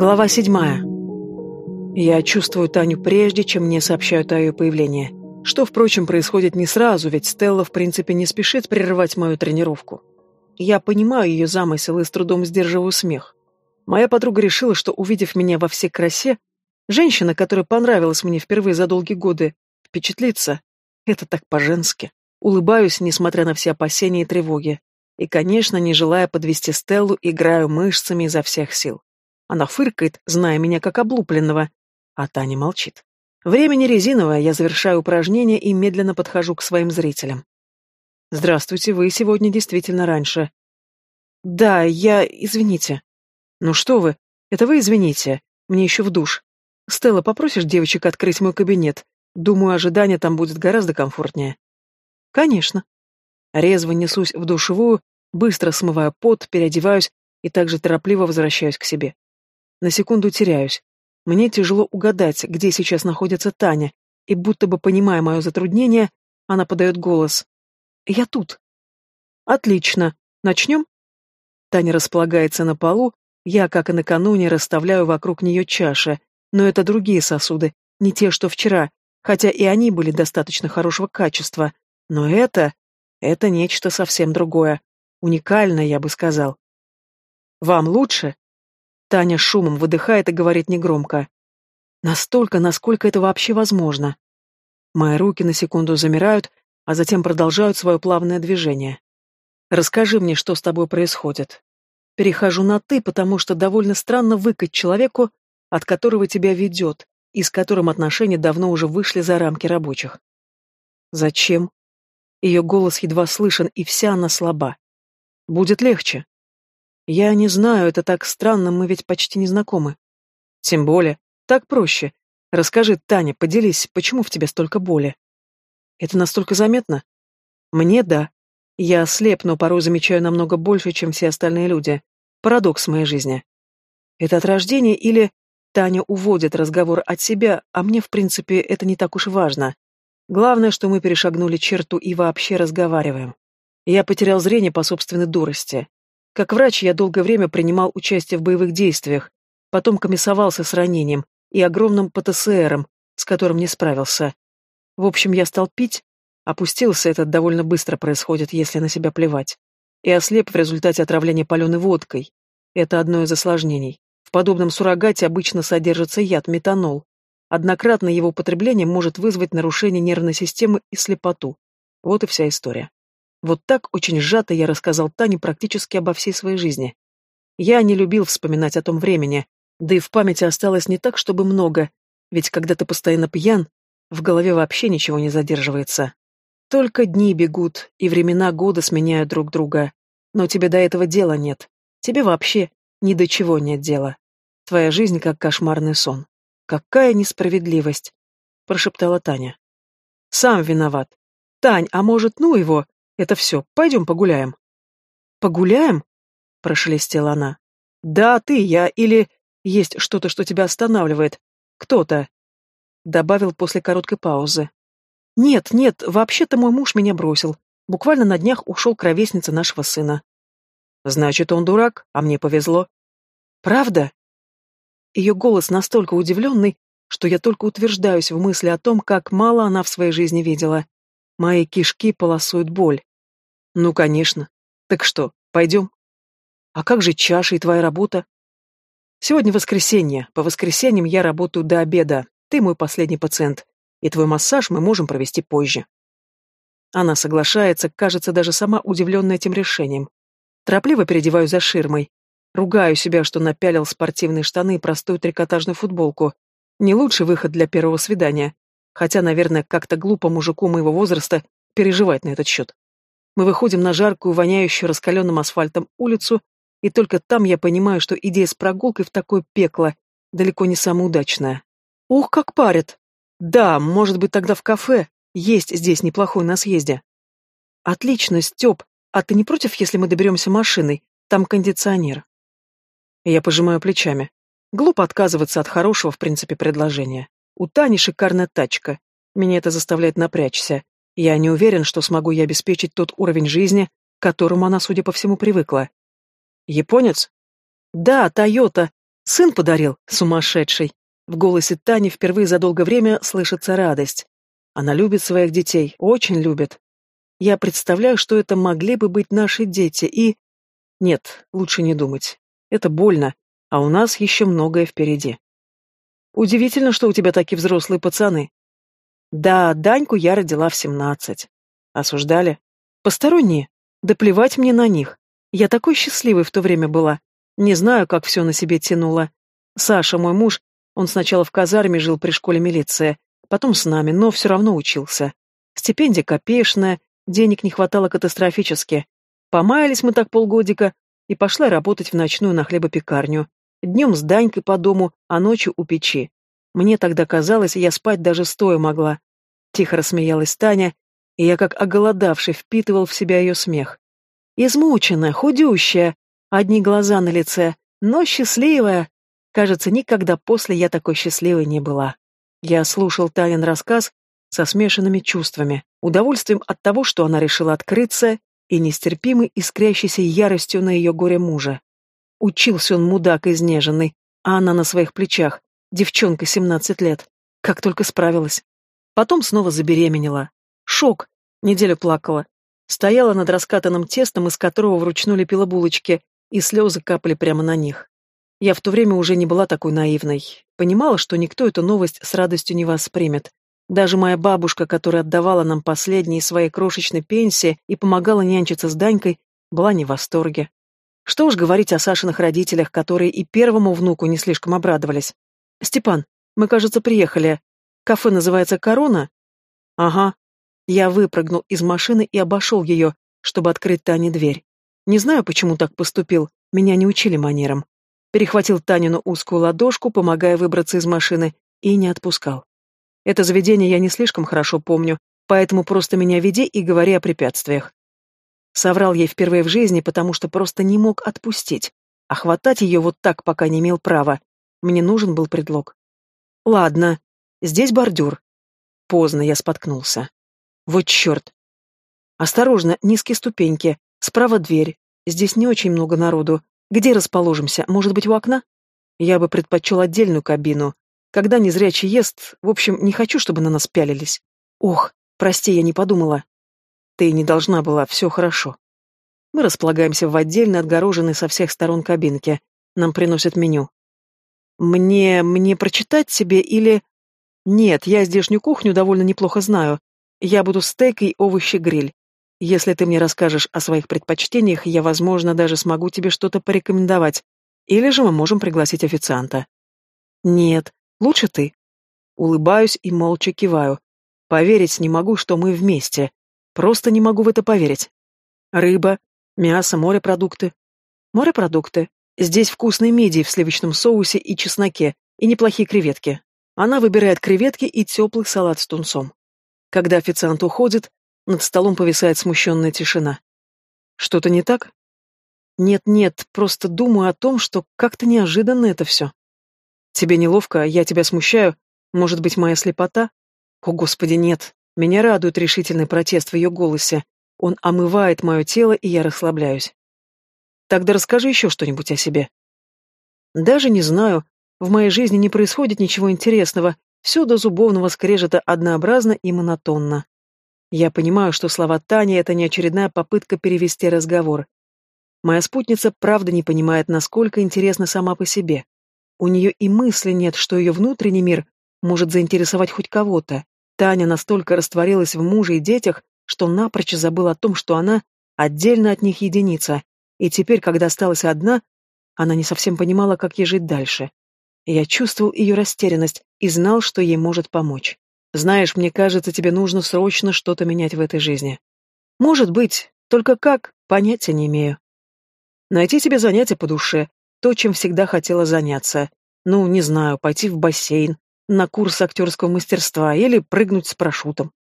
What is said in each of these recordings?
Глава седьмая. Я чувствую Таню прежде, чем мне сообщают о ее появлении. Что, впрочем, происходит не сразу, ведь Стелла, в принципе, не спешит прерывать мою тренировку. Я понимаю ее замысел и с трудом сдерживаю смех. Моя подруга решила, что, увидев меня во всей красе, женщина, которая понравилась мне впервые за долгие годы, впечатлится. Это так по-женски. Улыбаюсь, несмотря на все опасения и тревоги. И, конечно, не желая подвести Стеллу, играю мышцами изо всех сил. Она фыркает, зная меня как облупленного, а Таня молчит. Время не резиновое, я завершаю упражнение и медленно подхожу к своим зрителям. «Здравствуйте, вы сегодня действительно раньше». «Да, я... извините». «Ну что вы, это вы извините, мне еще в душ. Стелла, попросишь девочек открыть мой кабинет? Думаю, ожидание там будет гораздо комфортнее». «Конечно». Резво несусь в душевую, быстро смываю пот, переодеваюсь и также торопливо возвращаюсь к себе. На секунду теряюсь. Мне тяжело угадать, где сейчас находится Таня, и будто бы понимая мое затруднение, она подает голос. «Я тут». «Отлично. Начнем?» Таня располагается на полу, я, как и накануне, расставляю вокруг нее чаши, но это другие сосуды, не те, что вчера, хотя и они были достаточно хорошего качества. Но это... это нечто совсем другое. Уникальное, я бы сказал. «Вам лучше?» Таня шумом выдыхает и говорит негромко. Настолько, насколько это вообще возможно. Мои руки на секунду замирают, а затем продолжают свое плавное движение. Расскажи мне, что с тобой происходит. Перехожу на «ты», потому что довольно странно выкать человеку, от которого тебя ведет, и с которым отношения давно уже вышли за рамки рабочих. Зачем? Ее голос едва слышен, и вся она слаба. Будет легче. Я не знаю, это так странно, мы ведь почти не знакомы. Тем более, так проще. Расскажи, Таня, поделись, почему в тебе столько боли? Это настолько заметно? Мне да. Я слеп, но порой замечаю намного больше, чем все остальные люди. Парадокс моей жизни. Это от рождения или Таня уводит разговор от себя, а мне, в принципе, это не так уж важно. Главное, что мы перешагнули черту и вообще разговариваем. Я потерял зрение по собственной дурости. Как врач я долгое время принимал участие в боевых действиях, потом комиссовался с ранением и огромным ПТСРом, с которым не справился. В общем, я стал пить, опустился, это довольно быстро происходит, если на себя плевать, и ослеп в результате отравления паленой водкой. Это одно из осложнений. В подобном суррогате обычно содержится яд метанол. Однократное его употребление может вызвать нарушение нервной системы и слепоту. Вот и вся история. Вот так очень сжато я рассказал Тане практически обо всей своей жизни. Я не любил вспоминать о том времени, да и в памяти осталось не так, чтобы много, ведь когда ты постоянно пьян, в голове вообще ничего не задерживается. Только дни бегут, и времена года сменяют друг друга. Но тебе до этого дела нет. Тебе вообще ни до чего нет дела. Твоя жизнь как кошмарный сон. Какая несправедливость, прошептала Таня. Сам виноват. Тань, а может, ну его? Это все, пойдем погуляем. Погуляем? Прошелестела она. Да, ты, я, или есть что-то, что тебя останавливает. Кто-то. Добавил после короткой паузы. Нет, нет, вообще-то мой муж меня бросил. Буквально на днях ушел к ровеснице нашего сына. Значит, он дурак, а мне повезло. Правда? Ее голос настолько удивленный, что я только утверждаюсь в мысли о том, как мало она в своей жизни видела. Мои кишки полосуют боль. Ну, конечно. Так что, пойдем? А как же чаша и твоя работа? Сегодня воскресенье. По воскресеньям я работаю до обеда. Ты мой последний пациент. И твой массаж мы можем провести позже. Она соглашается, кажется, даже сама удивленная этим решением. Торопливо переодеваю за ширмой. Ругаю себя, что напялил спортивные штаны и простую трикотажную футболку. Не лучший выход для первого свидания. Хотя, наверное, как-то глупо мужику моего возраста переживать на этот счет. Мы выходим на жаркую, воняющую раскаленным асфальтом улицу, и только там я понимаю, что идея с прогулкой в такое пекло далеко не самая удачная. Ух, как парят! Да, может быть, тогда в кафе. Есть здесь неплохой на съезде. Отлично, Степ. А ты не против, если мы доберемся машиной? Там кондиционер. Я пожимаю плечами. Глупо отказываться от хорошего, в принципе, предложения. У Тани шикарная тачка. Меня это заставляет напрячься. Я не уверен, что смогу я обеспечить тот уровень жизни, к которому она, судя по всему, привыкла. Японец? Да, Тойота. Сын подарил, сумасшедший. В голосе Тани впервые за долгое время слышится радость. Она любит своих детей, очень любит. Я представляю, что это могли бы быть наши дети, и... Нет, лучше не думать. Это больно, а у нас еще многое впереди. Удивительно, что у тебя такие взрослые пацаны. Да, Даньку я родила в семнадцать. Осуждали? Посторонние? Да плевать мне на них. Я такой счастливой в то время была. Не знаю, как все на себе тянуло. Саша, мой муж, он сначала в казарме жил при школе милиции, потом с нами, но все равно учился. Стипендия копеечная, денег не хватало катастрофически. Помаялись мы так полгодика, и пошла работать в ночную на хлебопекарню. Днем с Данькой по дому, а ночью у печи. Мне тогда казалось, я спать даже стоя могла. Тихо рассмеялась Таня, и я как оголодавший впитывал в себя ее смех. Измученная, худющая, одни глаза на лице, но счастливая. Кажется, никогда после я такой счастливой не была. Я слушал Танин рассказ со смешанными чувствами, удовольствием от того, что она решила открыться, и нестерпимой искрящейся яростью на ее горе мужа. Учился он мудак изнеженный, а она на своих плечах, девчонка 17 лет. Как только справилась. Потом снова забеременела. Шок. Неделю плакала. Стояла над раскатанным тестом, из которого вручную лепила булочки, и слезы капали прямо на них. Я в то время уже не была такой наивной. Понимала, что никто эту новость с радостью не воспримет. Даже моя бабушка, которая отдавала нам последние свои крошечной пенсии и помогала нянчиться с Данькой, была не в восторге. Что уж говорить о Сашиных родителях, которые и первому внуку не слишком обрадовались. «Степан, мы, кажется, приехали. Кафе называется «Корона»?» «Ага». Я выпрыгнул из машины и обошел ее, чтобы открыть Тане дверь. Не знаю, почему так поступил, меня не учили манерам. Перехватил Танину узкую ладошку, помогая выбраться из машины, и не отпускал. Это заведение я не слишком хорошо помню, поэтому просто меня веди и говори о препятствиях. Соврал ей впервые в жизни, потому что просто не мог отпустить. А хватать ее вот так пока не имел права. Мне нужен был предлог. Ладно, здесь бордюр. Поздно я споткнулся. Вот черт. Осторожно, низкие ступеньки. Справа дверь. Здесь не очень много народу. Где расположимся? Может быть, у окна? Я бы предпочел отдельную кабину. Когда незрячий ест, в общем, не хочу, чтобы на нас пялились. Ох, прости, я не подумала. Ты не должна была, все хорошо. Мы располагаемся в отдельно отгороженной со всех сторон кабинке. Нам приносят меню. Мне... мне прочитать себе или... Нет, я здешнюю кухню довольно неплохо знаю. Я буду стейк и овощи-гриль. Если ты мне расскажешь о своих предпочтениях, я, возможно, даже смогу тебе что-то порекомендовать. Или же мы можем пригласить официанта. Нет, лучше ты. Улыбаюсь и молча киваю. Поверить не могу, что мы вместе. Просто не могу в это поверить. Рыба, мясо, морепродукты. Морепродукты. Здесь вкусные мидии в сливочном соусе и чесноке, и неплохие креветки. Она выбирает креветки и теплый салат с тунцом. Когда официант уходит, над столом повисает смущенная тишина. Что-то не так? Нет-нет, просто думаю о том, что как-то неожиданно это все. Тебе неловко, я тебя смущаю. Может быть, моя слепота? О, Господи, нет. Меня радует решительный протест в ее голосе. Он омывает мое тело, и я расслабляюсь. Тогда расскажи еще что-нибудь о себе. Даже не знаю. В моей жизни не происходит ничего интересного. Все до зубовного скрежета однообразно и монотонно. Я понимаю, что слова Тани — это не очередная попытка перевести разговор. Моя спутница правда не понимает, насколько интересна сама по себе. У нее и мысли нет, что ее внутренний мир может заинтересовать хоть кого-то. Таня настолько растворилась в муже и детях, что напрочь забыла о том, что она отдельно от них единица, и теперь, когда осталась одна, она не совсем понимала, как ей жить дальше. Я чувствовал ее растерянность и знал, что ей может помочь. «Знаешь, мне кажется, тебе нужно срочно что-то менять в этой жизни». «Может быть, только как, понятия не имею». «Найти себе занятие по душе, то, чем всегда хотела заняться. Ну, не знаю, пойти в бассейн, на курс актерского мастерства или прыгнуть с парашютом.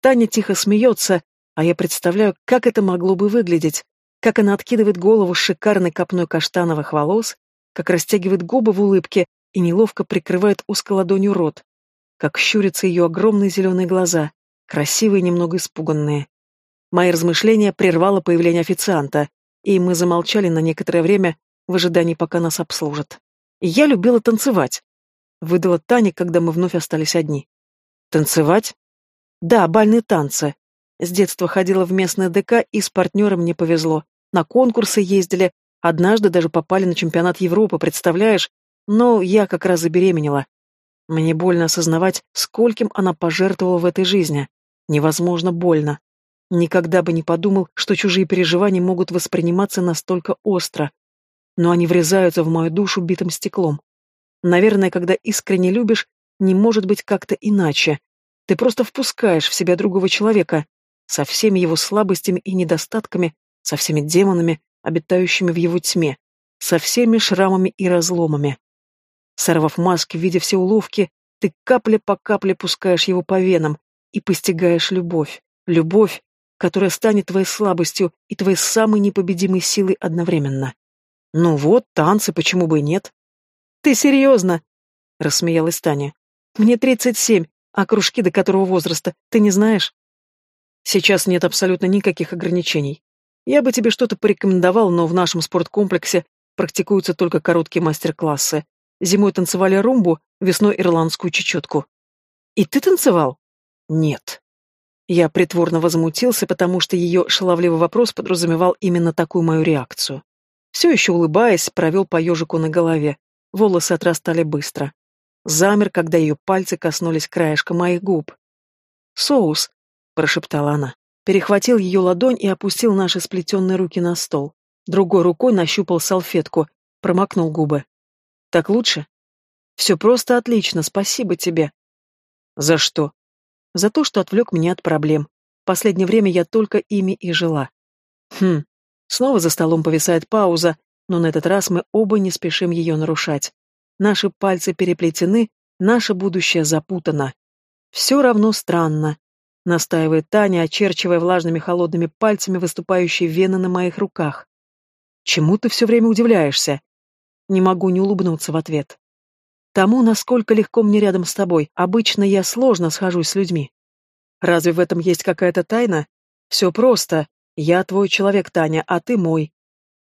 Таня тихо смеется, а я представляю, как это могло бы выглядеть, как она откидывает голову с шикарной копной каштановых волос, как растягивает губы в улыбке и неловко прикрывает узкой ладонью рот, как щурятся ее огромные зеленые глаза, красивые, немного испуганные. Мои размышления прервало появление официанта, и мы замолчали на некоторое время в ожидании, пока нас обслужат. Я любила танцевать. Выдала Таня, когда мы вновь остались одни. Танцевать? Да, бальные танцы. С детства ходила в местное ДК, и с партнером мне повезло. На конкурсы ездили, однажды даже попали на чемпионат Европы, представляешь? Но я как раз забеременела. Мне больно осознавать, скольким она пожертвовала в этой жизни. Невозможно больно. Никогда бы не подумал, что чужие переживания могут восприниматься настолько остро. Но они врезаются в мою душу битым стеклом. Наверное, когда искренне любишь, не может быть как-то иначе. Ты просто впускаешь в себя другого человека, со всеми его слабостями и недостатками, со всеми демонами, обитающими в его тьме, со всеми шрамами и разломами. Сорвав маски, видя все уловки, ты капля по капле пускаешь его по венам и постигаешь любовь. Любовь, которая станет твоей слабостью и твоей самой непобедимой силой одновременно. Ну вот, танцы, почему бы и нет? Ты серьезно? Рассмеялась Таня. Мне тридцать семь, а кружки до которого возраста ты не знаешь? Сейчас нет абсолютно никаких ограничений. Я бы тебе что-то порекомендовал, но в нашем спорткомплексе практикуются только короткие мастер-классы. Зимой танцевали румбу, весной ирландскую чечетку. И ты танцевал? Нет. Я притворно возмутился, потому что ее шаловливый вопрос подразумевал именно такую мою реакцию. Все еще улыбаясь, провел по ежику на голове. Волосы отрастали быстро. Замер, когда ее пальцы коснулись краешка моих губ. «Соус», — прошептала она. Перехватил ее ладонь и опустил наши сплетенные руки на стол. Другой рукой нащупал салфетку, промокнул губы. Так лучше? Все просто отлично, спасибо тебе. За что? За то, что отвлек меня от проблем. Последнее время я только ими и жила. Хм. Снова за столом повисает пауза, но на этот раз мы оба не спешим ее нарушать. Наши пальцы переплетены, наше будущее запутано. Все равно странно, настаивает Таня, очерчивая влажными холодными пальцами выступающие вены на моих руках. Чему ты все время удивляешься? Не могу не улыбнуться в ответ. Тому, насколько легко мне рядом с тобой. Обычно я сложно схожусь с людьми. Разве в этом есть какая-то тайна? Все просто. Я твой человек, Таня, а ты мой.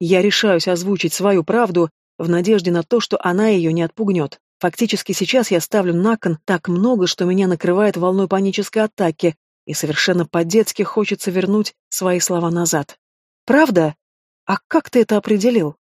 Я решаюсь озвучить свою правду в надежде на то, что она ее не отпугнет. Фактически сейчас я ставлю на кон так много, что меня накрывает волной панической атаки, и совершенно по-детски хочется вернуть свои слова назад. Правда? А как ты это определил?